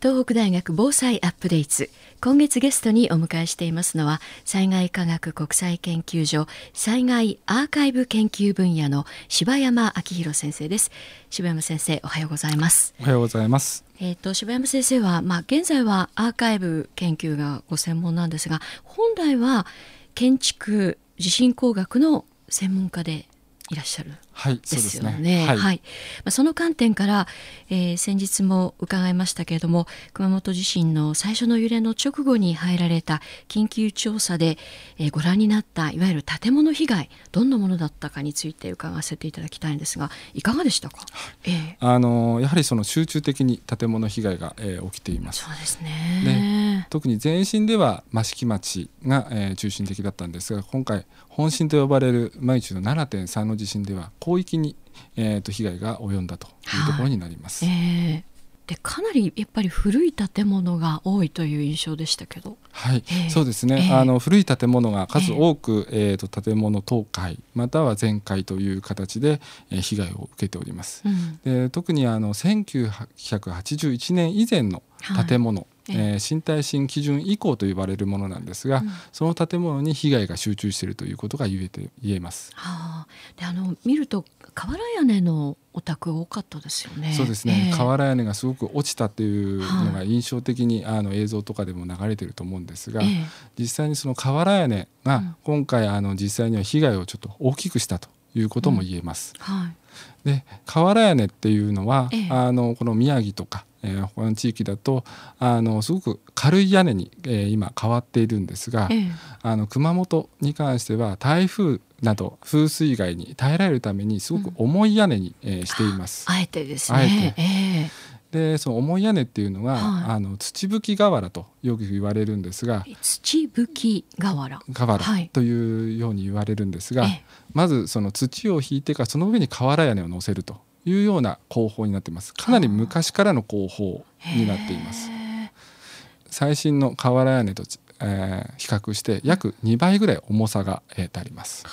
東北大学防災アップデート今月ゲストにお迎えしていますのは災害科学国際研究所災害アーカイブ研究分野の柴山明弘先生です。柴山先生おはようございます。おはようございます。えっ、と柴山先生はまあ現在はアーカイブ研究がご専門なんですが本来は建築地震工学の専門家でいらっしゃるはい、ですよね。ね。はい、はい、まあ、その観点から、えー先日も伺いましたけれども熊本地震の最初の揺れの直後に入られた緊急調査で、えーご覧になったいわゆる建物被害どんなものだったかについて伺わせていただきたいんですがいかがでしたか、ええあのやはりその集中的に建物被害が、えー起きていますそう。ですね特に前震では益城町が、えー中心的だったんですが今回本震と呼ばれるマグニチュード7.3の地震では広域に、えー、と被害が及んだというところになります。ええでかなりやっぱり古い建物が多いという印象でしたけど。はい、ええそうですね、ええあの古い建物が数多く、えー、と建物倒壊または全壊という形で、えー被害を受けております。うん。で特にあの1981年以前の建物、えええー新耐震基準以降と呼ばれるものなんですが、うん。その建物に被害が集中しているということが言えて言えます。はあ、であの見ると瓦屋根のお宅多かったですよね。そうですね、ええ。瓦屋根がすごく落ちたっていうのがはい。印象的にあの映像とかでも流れてると思うんですが、ええ。実際にその瓦屋根うん。が今回あの実際には被害をちょっと大きくしたということも言えます。はい。で瓦屋根っていうのは、ええ。あのこの宮城とか、えー他の地域だとあのすごく軽い屋根に、えー今変わっているんですが、ええ。あの熊本に関しては台風など風水害に耐えられるためにすごく重い屋根に、えーしています。あえてですね。て。えでその重い屋根っていうのが、はい。あの土吹き瓦とよく言われるんですがえ土吹き瓦。瓦はい。というように言われるんですが、えまずその土を引いてからその上に瓦屋根を乗せるというような工法になっています。かなり昔からの工法えになっています。へ最新の瓦屋根と、えー比較して約2倍ぐらい重さが、えー、あります。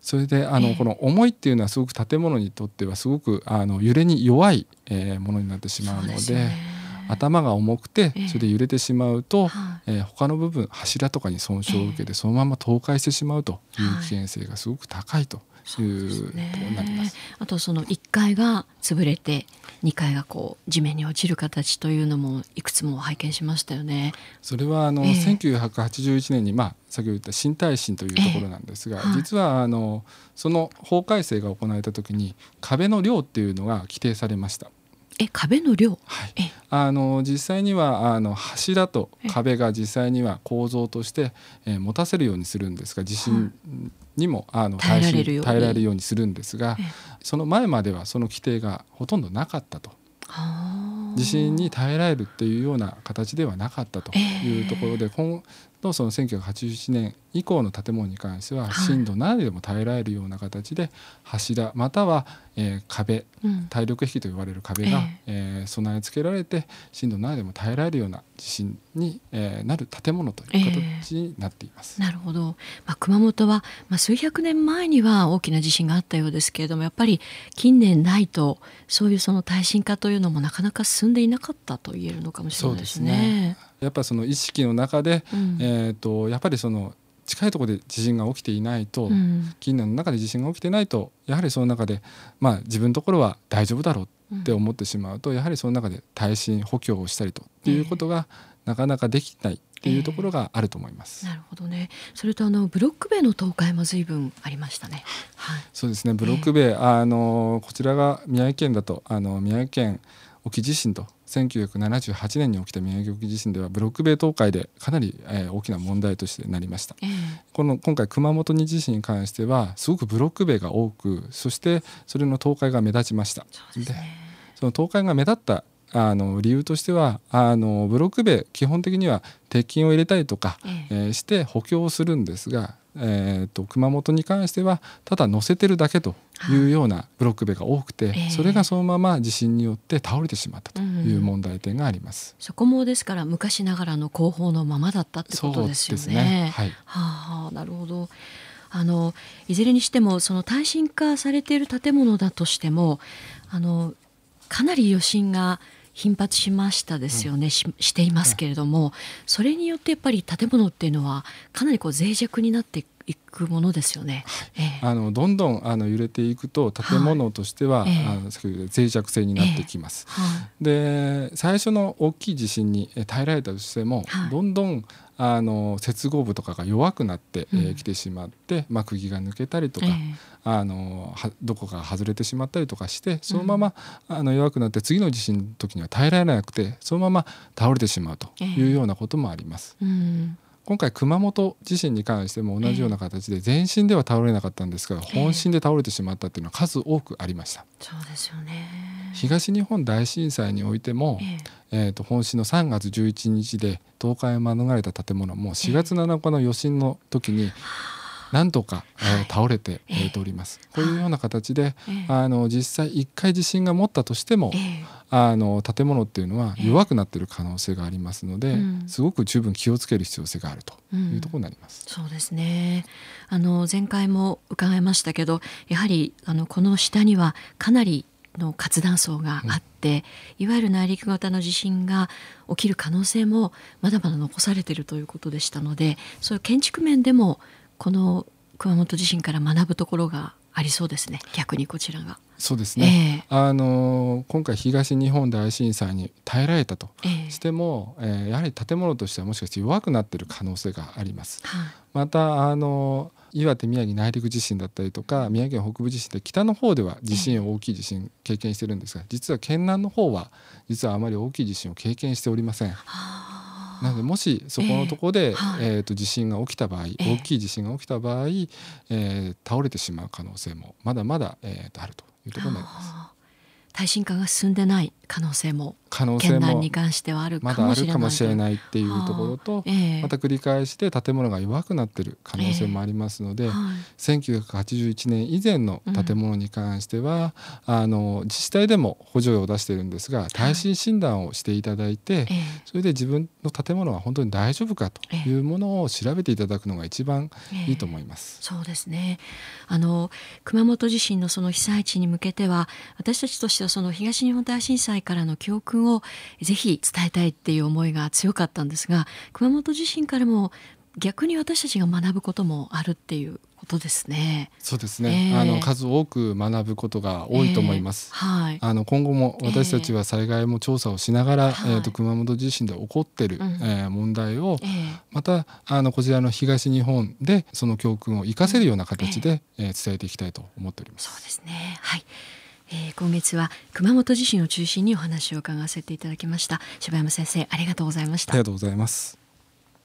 それであの、ええこの重いっていうのはすごく建物にとってはすごくあの揺れに弱い、えーものになってしあまうのでね。頭が重くてええ。それで揺れてしまうと、はえー他の部分柱とかに損傷を受けてそのまま倒壊してしまうというはい危険性がすごく高いというとなります。あとその1階が潰れて2階がこう地面に落ちる形というのもいくつも拝見しましたよね。それはあの、ええ1981年に、まあ、先ほど言った新耐震というところなんですが、ええはい実はあのその法改正が行われた時に壁の量っていうのが規定されました。え壁の量？はい。え。あの実際にはあの柱と壁が実際には構造として、えー持たせるようにするんですが地震にも、あの耐えられるように。耐えられるようにするんですがえその前まではその規定がほとんどなかったと。はあ地震に耐えられるっていうような形ではなかったというところで、今度その1981年以降の建物に関してははい。震度7でも耐えられるような形で柱または、えー壁うん。耐力壁と呼ばれる壁が、えー備え付けられて震度7でも耐えられるような地震に、えーなる建物という形になっています。なるほど、まあ、熊本は、まあ、数百年前には大きな地震があったようですけれどもやっぱり近年ないとそういうその耐震化というのもなかなか進んでいなかったと言えるのかもしれないですね。やっぱその意識の中で、うんえー、とやっぱりその近いところで地震が起きていないと、うん近年の中で地震が起きてないとやはりその中で、まあ、自分のところは大丈夫だろうって思ってしまうと、やはりその中で耐震補強をしたりということがなかなかできないっていうところがあると思います。なるほどね。それとあのブロック塀の倒壊も随分ありましたね。はい。そうですねブロック塀、あのこちらが宮城県だとあの宮城県沖地震と1978年に起きた宮城沖地震ではブロック塀倒壊でかなり、えー大きな問題としてなりました。ええこの今回熊本に地震に関してはすごくブロック塀が多くそしてそれの倒壊が目立ちました。そうで。その倒壊が目立ったあの理由としてはあのブロック塀基本的には鉄筋を入れたりとか、えええーして補強をするんですが、えー、と熊本に関してはただ乗せてるだけというようなブロック塀が多くて、ええそれがそのまま地震によって倒れてしまったという問題点があります。そこもですから昔ながらの工法のままだったってことですよね。ねはいはあ、なるほど。あのいずれにしてもその耐震化されている建物だとしてもあのかなり余震が頻発しましたですよね、うん、ししていますけれども、はい、それによってやっぱり建物っていうのはかなりこう脆弱になっていくものですよね。はい。えー、あのどんどんあの揺れていくと建物としては、はい。えー、あの脆弱性になってきます。えー、で最初の大きい地震に耐えられたとしても、どんどんあの接合部とかが弱くなってき、えー、てしまって、まあ、釘が抜けたりとか、えー、あのどこか外れてしまったりとかしてそのまま、うん、あの弱くなって次の地震の時には耐えられなくてそのまま倒れてしまうというようなこともあります。えーうん今回熊本地震に関しても同じような形で全身では倒れなかったんですが、本震で倒れてしまったっていうのは数多くありました。そうですよね。東日本大震災においても、えー、と本震の3月11日で倒壊を免れた建物も4月7日の余震の時に、なんとか、えー、倒れて、えー、ております。こういうような形で、あの実際1回地震が持ったとしても、あの建物っていうのは弱くなっている可能性がありますので、すごく十分気をつける必要性があるというところになります。うん、そうですね。あの前回も伺いましたけど、やはりあのこの下にはかなりの活断層があって、うん、いわゆる内陸型の地震が起きる可能性もまだまだ残されているということでしたのでそういう建築面でもこの熊本地震から学ぶところがありそうですね逆にこちらが。そうですね、えー、あの今回東日本大震災に耐えられたとしても、えー、えー、やはり建物としてはもしかして弱くなっている可能性があります。はい、またあの岩手宮城内陸地震だったりとか宮城県北部地震で北の方では地震大きい地震経験してるんですが実は県南の方は実はあまり大きい地震を経験しておりません。はあなのでもしそこのところで、えーはい、えーと地震が起きた場合、大きい地震が起きた場合、えー、倒れてしまう可能性もまだまだ、えー、とあるというところになります。耐震化が進んでない可能性も可能性もに関してはあるまだあるかもしれないっていうところと、えー、また繰り返して建物が弱くなってる可能性もありますので、えーはい、1981年以前の建物に関しては、うん、あの自治体でも補助を出してるんですが耐震診断をしていただいて、はい、それで自分の建物は本当に大丈夫かというものを調べていただくのが一番いいと思います。そうですね。あの熊本地震のその被災地に向けては私たちとしてはその東日本大震災からの教訓をぜひ伝えたいっていう思いが強かったんですが熊本地震からも逆に私たちが学ぶこともあるっていうことですね。そうですね。えー、あの数多く学ぶことが多いと思います。えー、はい。あの今後も私たちは災害も調査をしながら、えー、えーと熊本地震で起こっている、うん、えー、問題を、えー、またあのこちらの東日本でその教訓を生かせるような形で、うん、えー、伝えていきたいと思っております。そうですね。はい。えー、今月は熊本地震を中心にお話を伺わせていただきました。柴山先生ありがとうございました。ありがとうございます。